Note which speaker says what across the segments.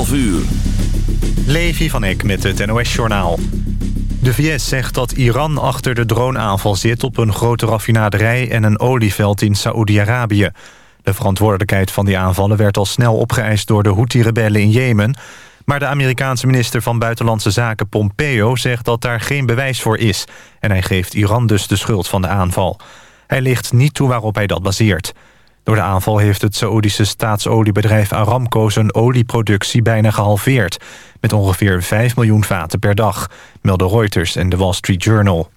Speaker 1: 11 uur.
Speaker 2: Levi van Eck met het NOS-journaal. De VS zegt dat Iran achter de droneaanval zit... op een grote raffinaderij en een olieveld in Saoedi-Arabië. De verantwoordelijkheid van die aanvallen werd al snel opgeëist... door de Houthi-rebellen in Jemen. Maar de Amerikaanse minister van Buitenlandse Zaken Pompeo... zegt dat daar geen bewijs voor is. En hij geeft Iran dus de schuld van de aanval. Hij ligt niet toe waarop hij dat baseert. Door de aanval heeft het Saoedische staatsoliebedrijf Aramco... zijn olieproductie bijna gehalveerd... met ongeveer 5 miljoen vaten per dag... melden Reuters en de Wall Street Journal.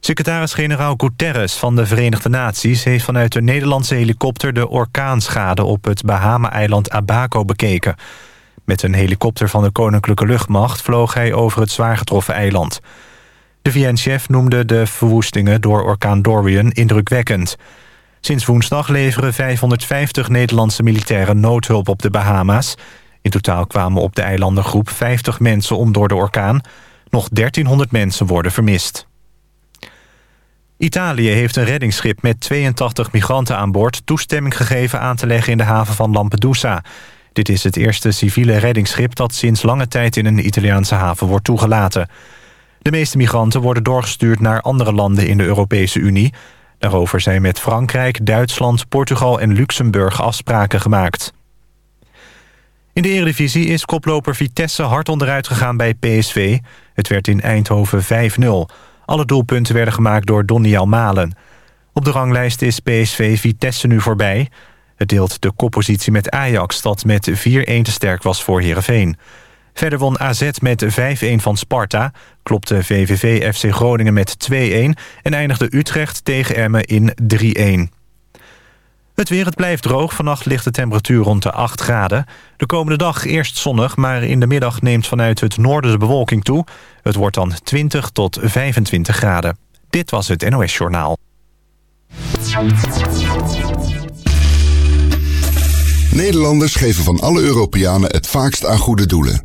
Speaker 2: Secretaris-generaal Guterres van de Verenigde Naties... heeft vanuit de Nederlandse helikopter de orkaanschade... op het Bahama-eiland Abaco bekeken. Met een helikopter van de Koninklijke Luchtmacht... vloog hij over het zwaar getroffen eiland. De VN-chef noemde de verwoestingen door orkaan Dorian indrukwekkend... Sinds woensdag leveren 550 Nederlandse militairen noodhulp op de Bahama's. In totaal kwamen op de eilandengroep 50 mensen om door de orkaan. Nog 1300 mensen worden vermist. Italië heeft een reddingsschip met 82 migranten aan boord... toestemming gegeven aan te leggen in de haven van Lampedusa. Dit is het eerste civiele reddingsschip... dat sinds lange tijd in een Italiaanse haven wordt toegelaten. De meeste migranten worden doorgestuurd naar andere landen in de Europese Unie... Daarover zijn met Frankrijk, Duitsland, Portugal en Luxemburg afspraken gemaakt. In de Eredivisie is koploper Vitesse hard onderuit gegaan bij PSV. Het werd in Eindhoven 5-0. Alle doelpunten werden gemaakt door Donny Malen. Op de ranglijst is PSV Vitesse nu voorbij. Het deelt de koppositie met Ajax, dat met 4-1 te sterk was voor Heerenveen. Verder won AZ met 5-1 van Sparta, klopte VVV FC Groningen met 2-1... en eindigde Utrecht tegen Emmen in 3-1. Het weer, het blijft droog. Vannacht ligt de temperatuur rond de 8 graden. De komende dag eerst zonnig, maar in de middag neemt vanuit het noorden de bewolking toe. Het wordt dan 20 tot 25 graden. Dit was het NOS Journaal.
Speaker 3: Nederlanders geven van alle Europeanen het vaakst aan goede doelen.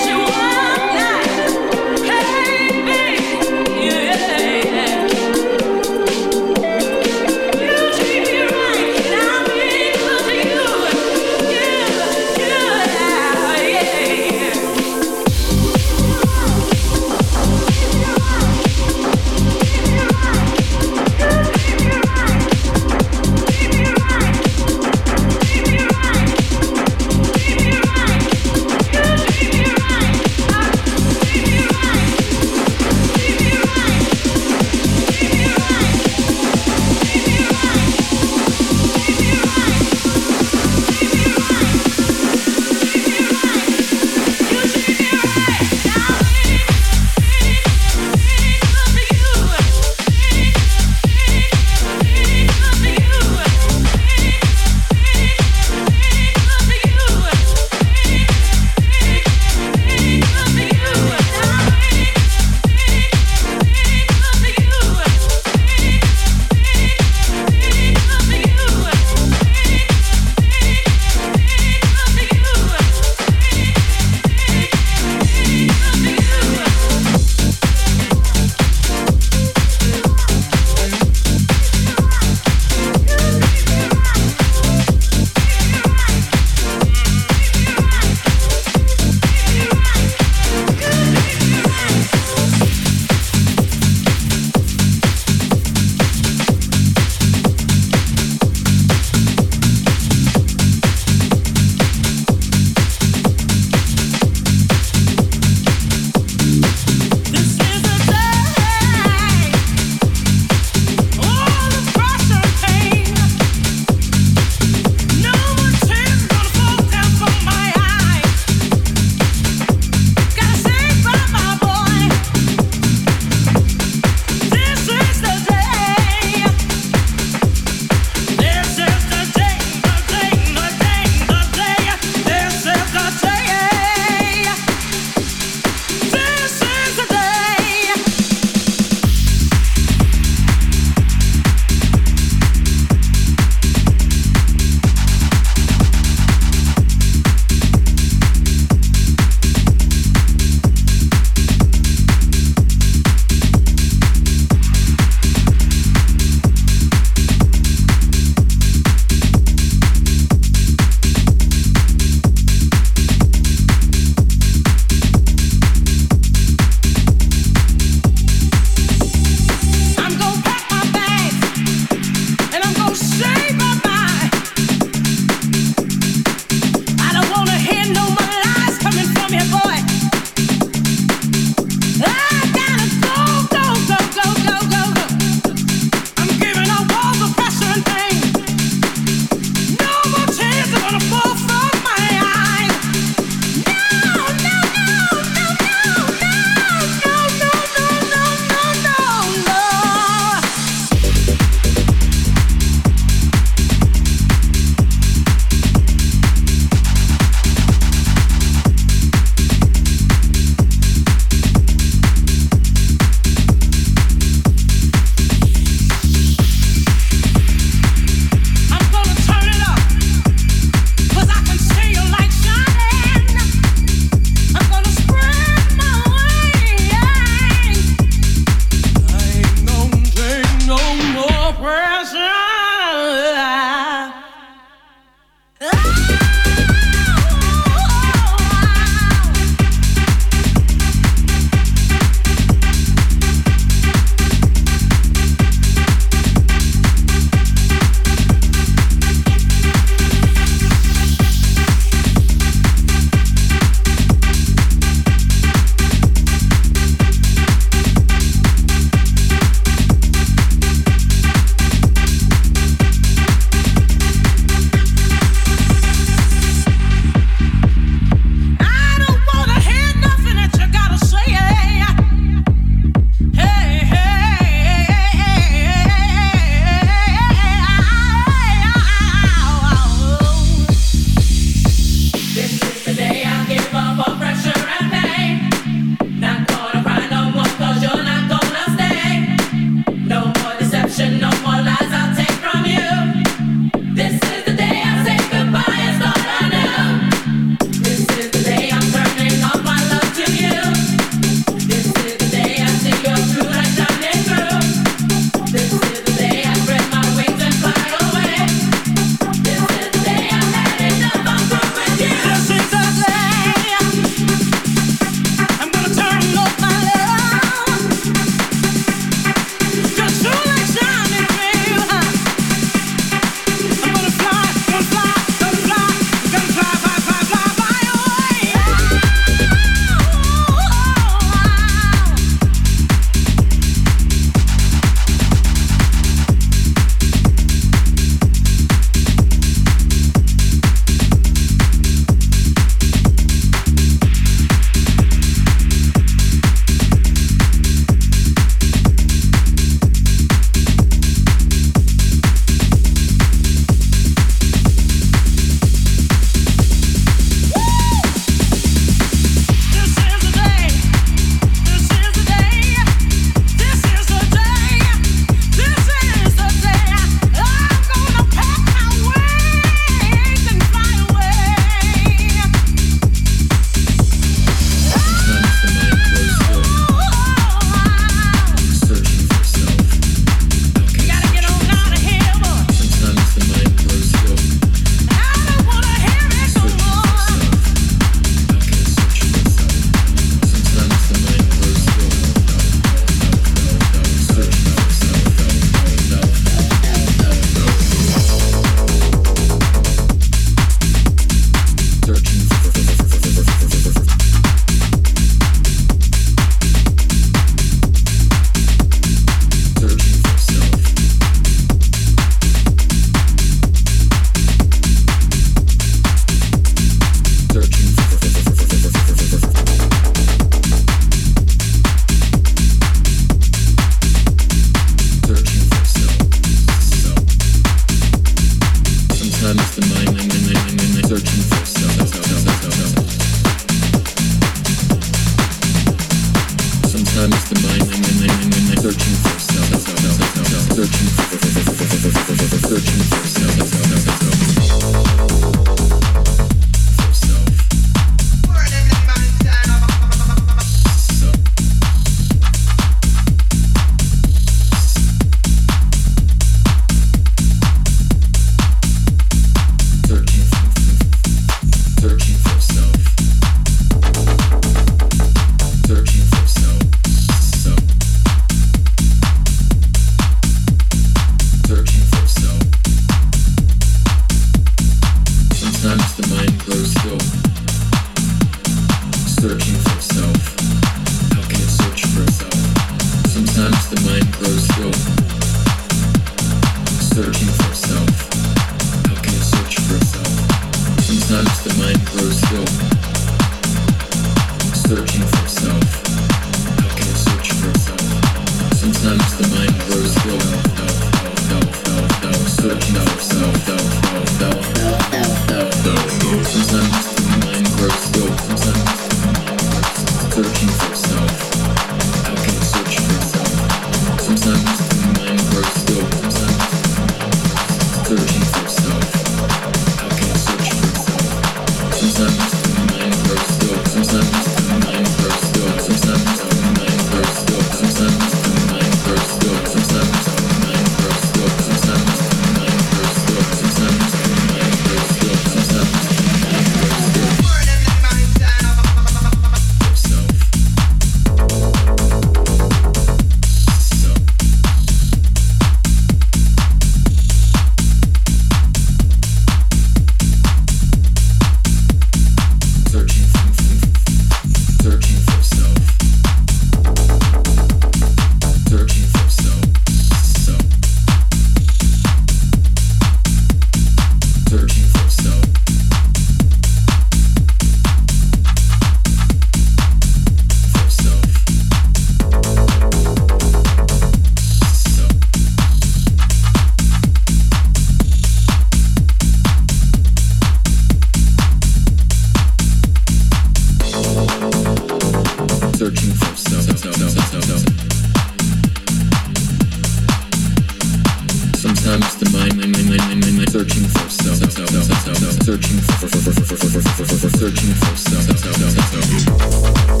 Speaker 4: Searching for self,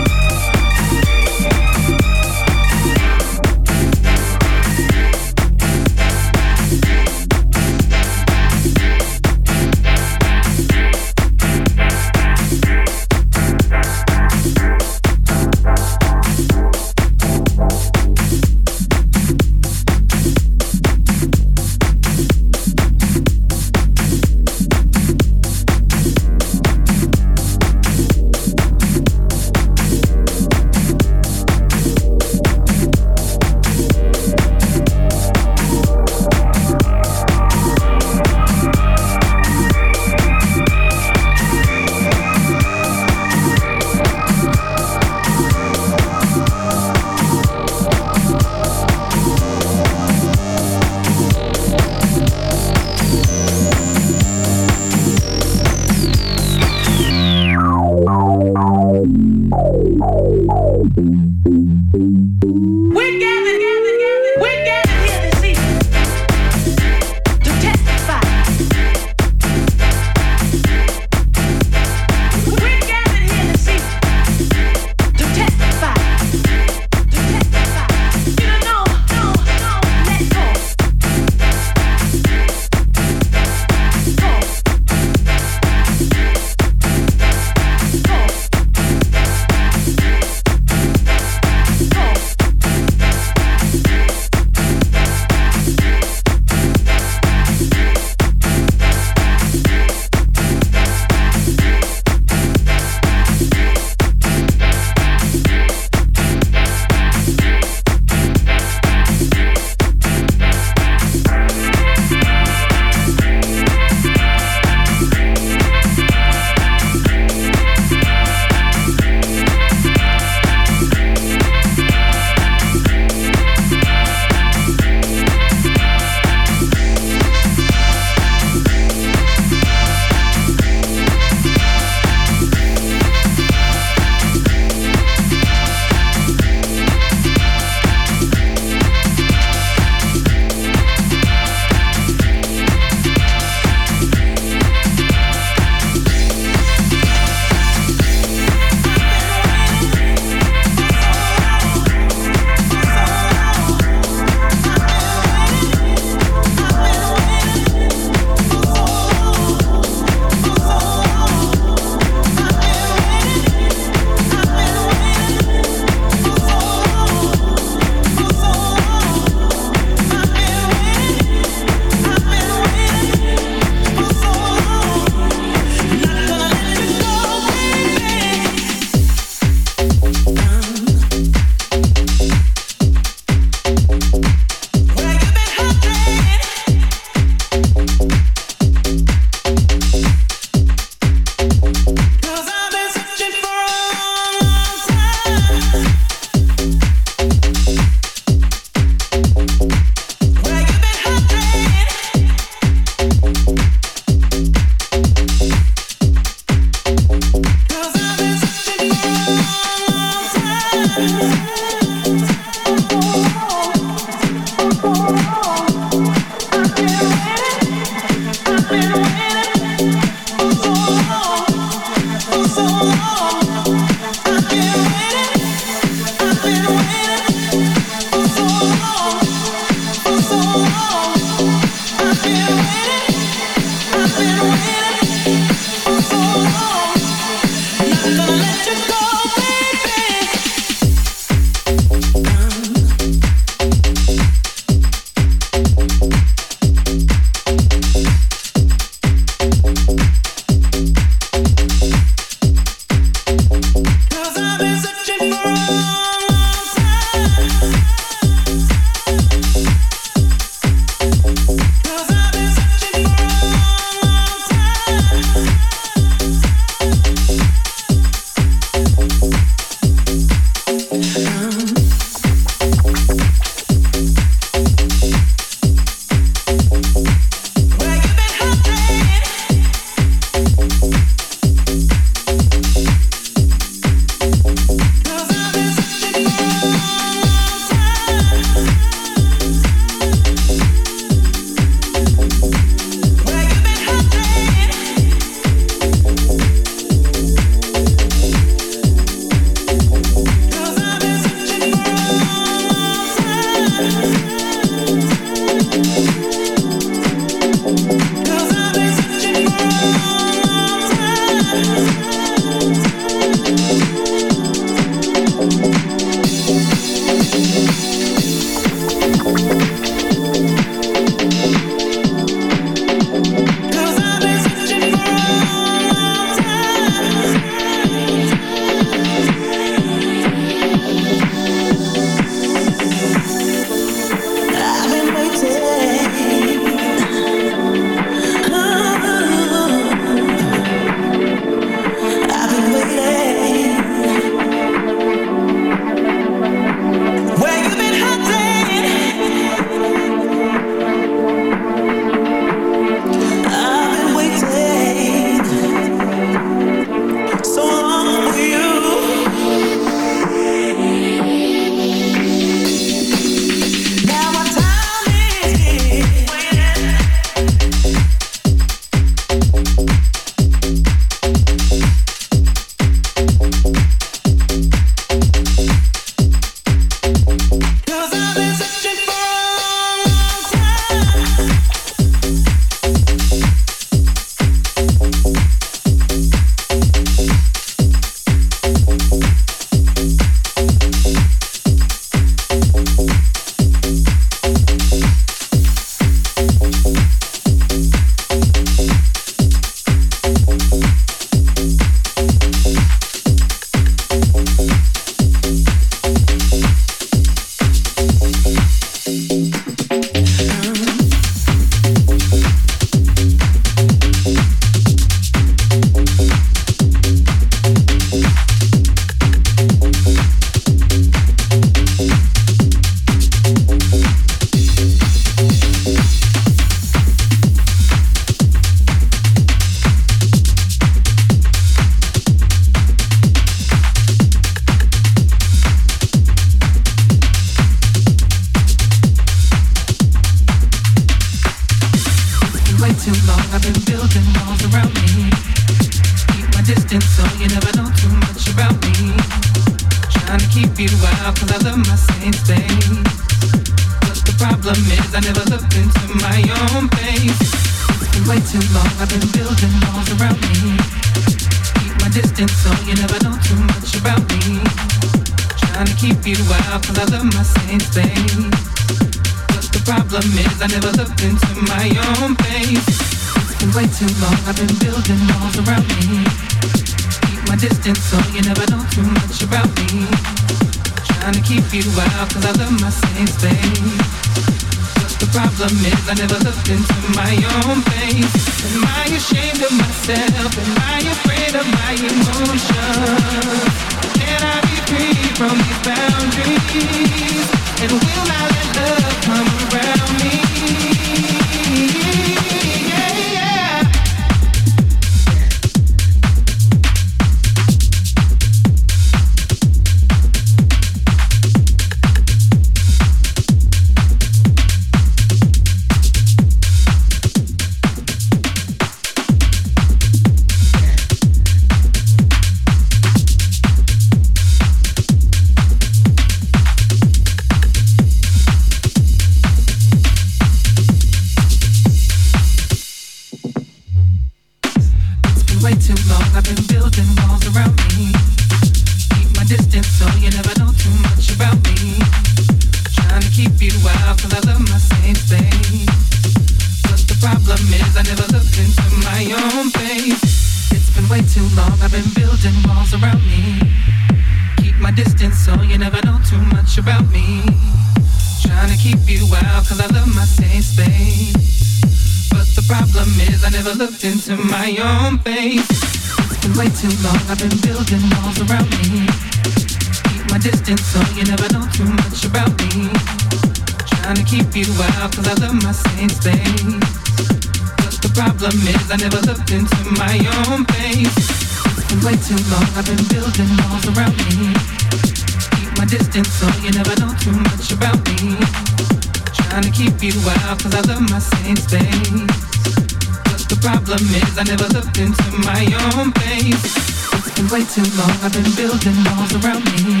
Speaker 5: way too long I've been building walls around me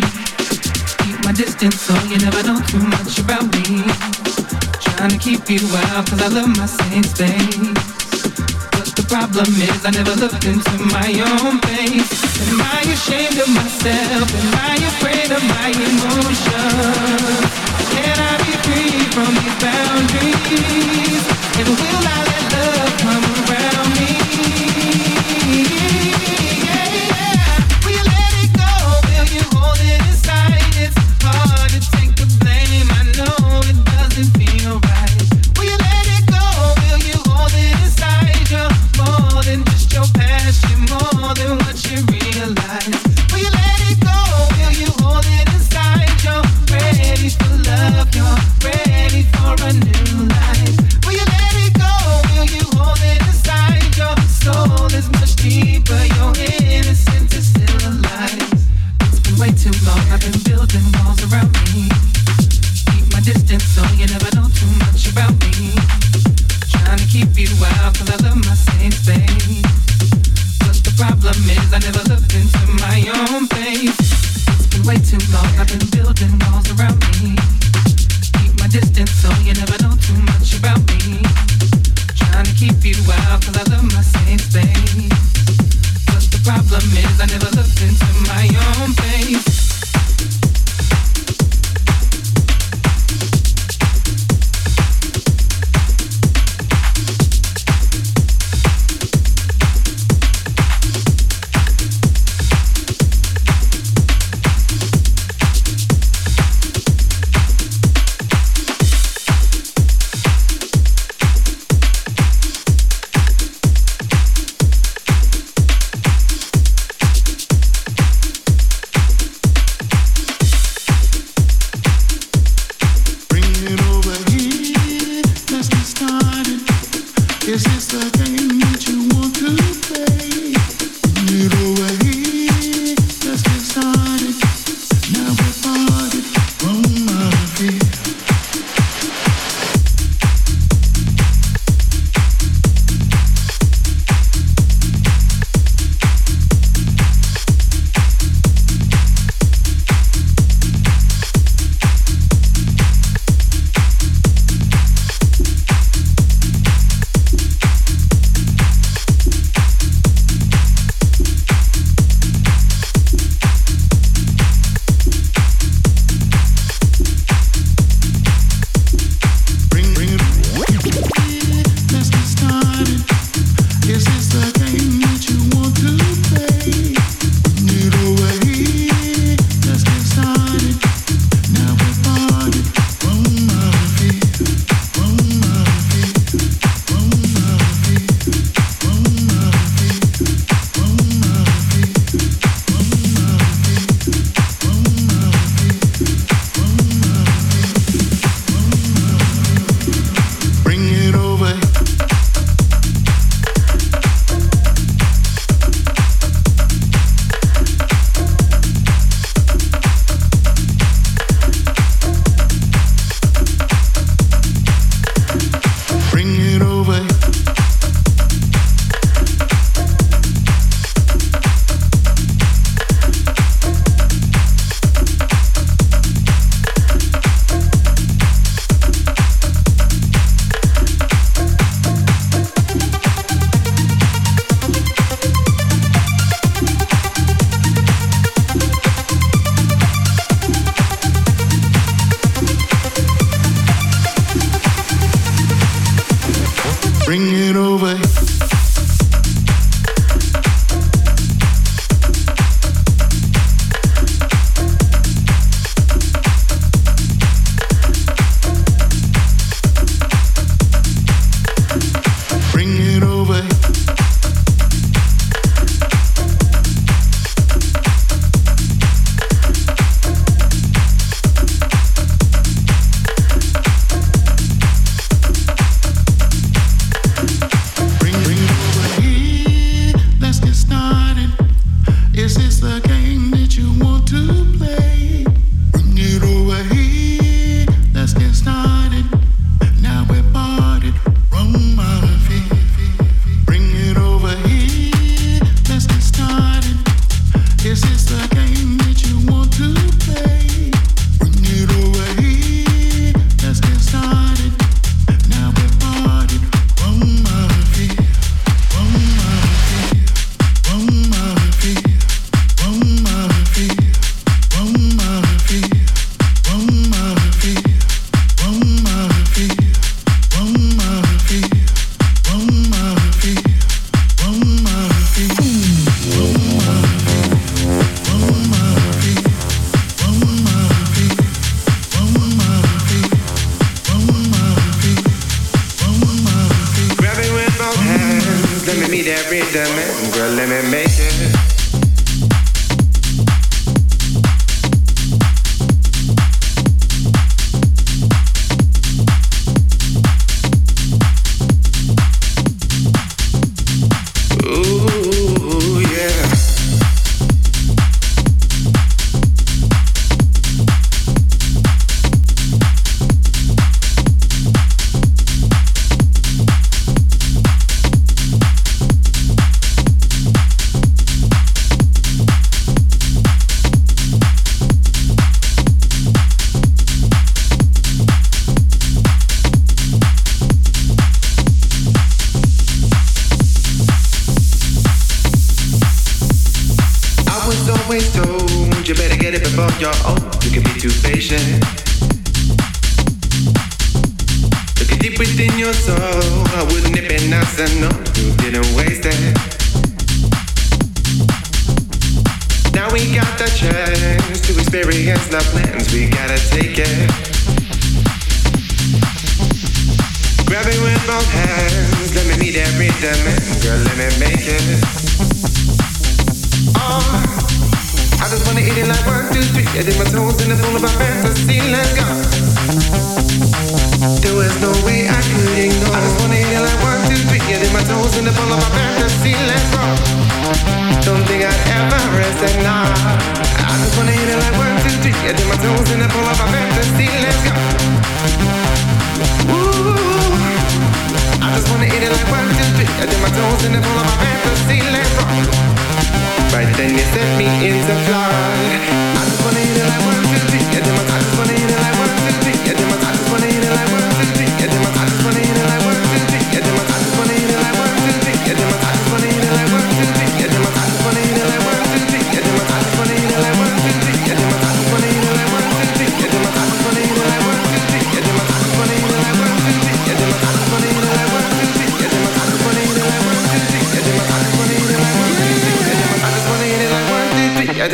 Speaker 5: Keep my distance so you never know too much about me Trying to keep you out cause I love my safe space But the problem is I never looked into my own face Am I ashamed of myself? Am I afraid of my emotions? Is this the game that you want to play? over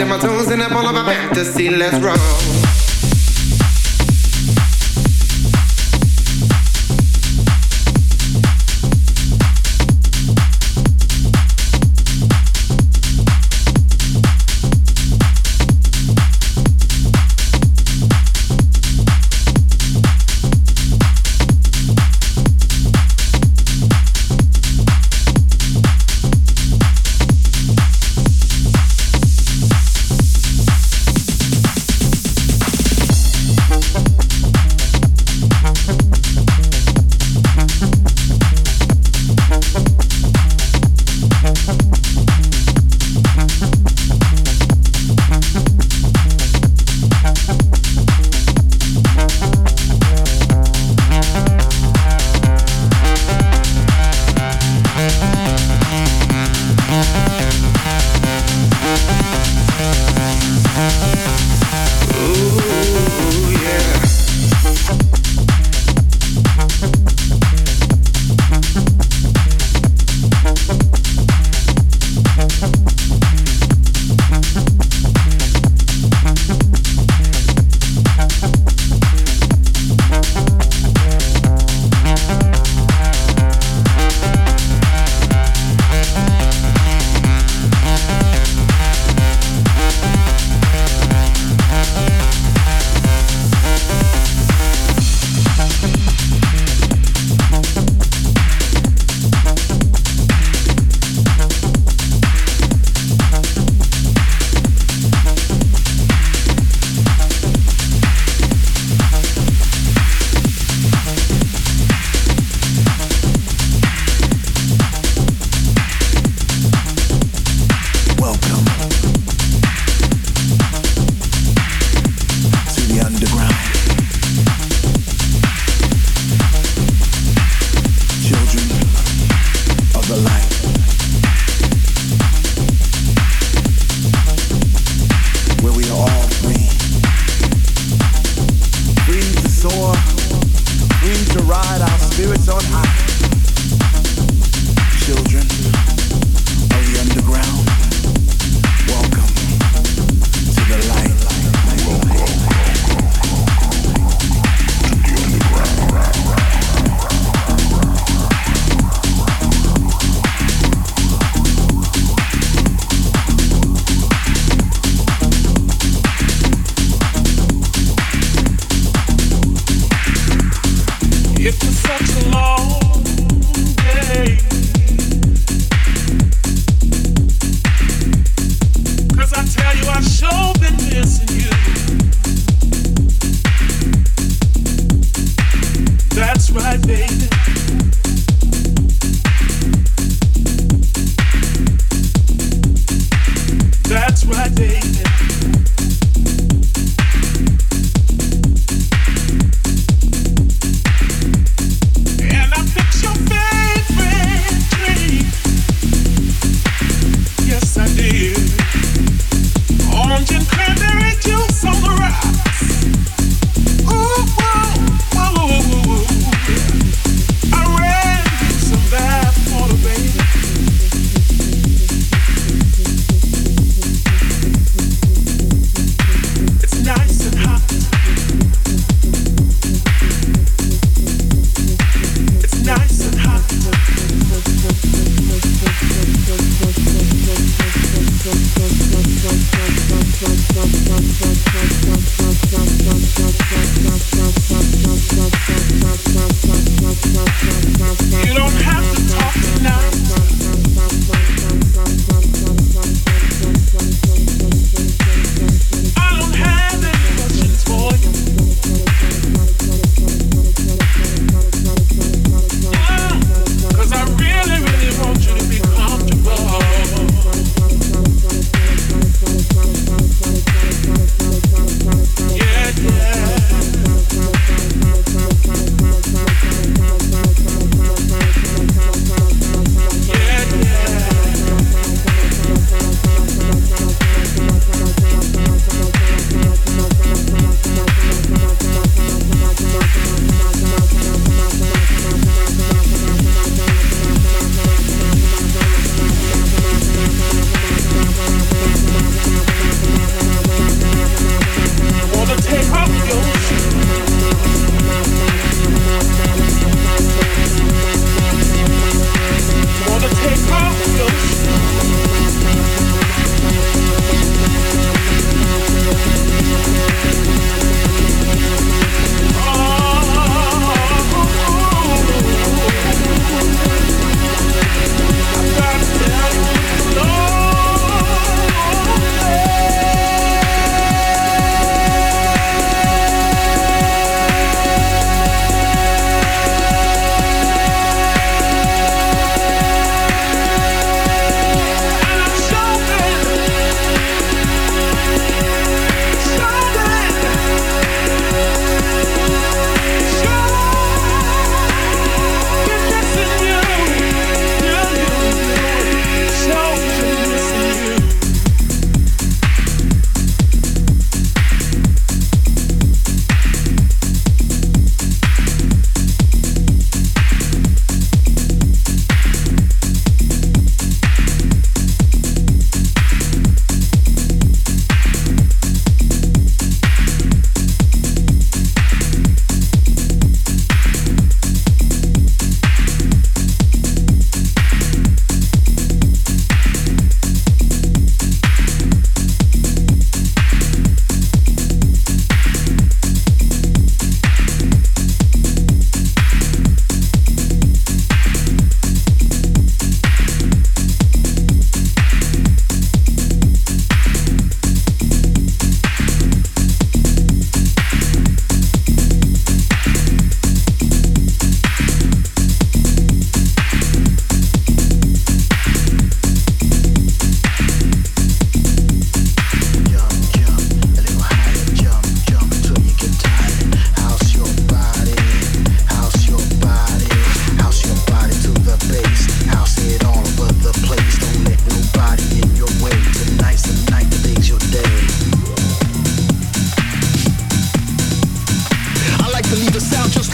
Speaker 5: In my toes and up all of my fantasy. Let's roll.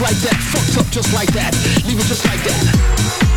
Speaker 5: like that. Fucked up just like that. Leave it
Speaker 1: just like that.